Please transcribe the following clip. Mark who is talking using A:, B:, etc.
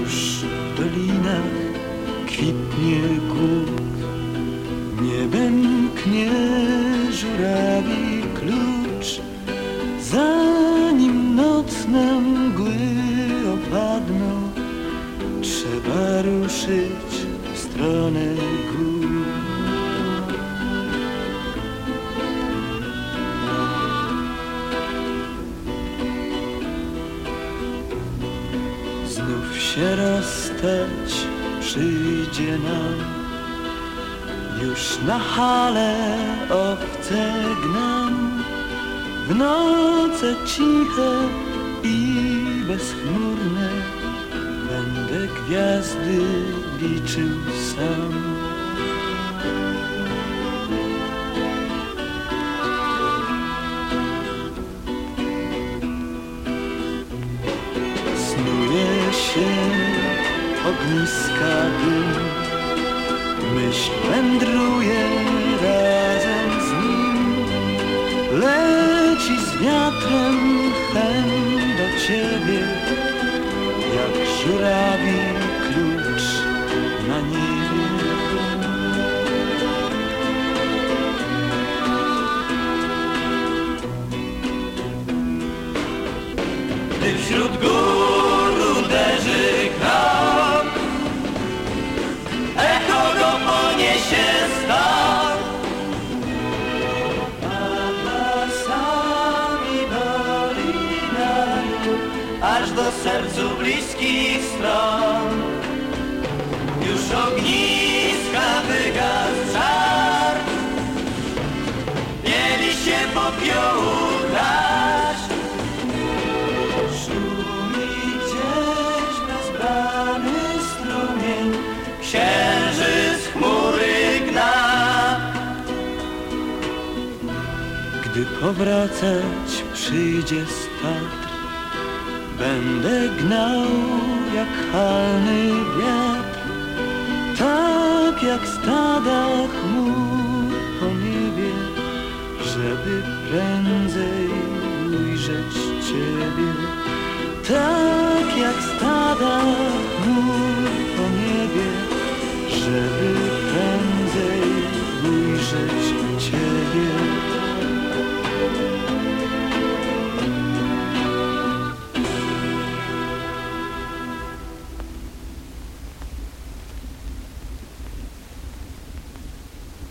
A: już w dolinach kwitnie gór, nie bęknie żurawi klucz, zanim nocne mgły opadną, trzeba ruszyć w stronę Znów się rozstać przyjdzie nam. Już na hale owce gnam. W noce ciche i bezchmurne Będę gwiazdy liczył sam Ogniska dym Myśl wędruje razem z nim. Leci z wiatrem hen do ciebie Jak żurawi klucz na niebie. Wśród gór Aż do sercu bliskich stron. Już ogniska wygasł żar Mieli się popiołu deszcz Szumi gdzieś bezbrany strumień, księżyc chmury gna. Gdy powracać przyjdzie z Tatr, będę gnał jak halny wiatr, tak jak stada chmur po niebie, żeby prędzej ujrzeć Ciebie, tak jak stada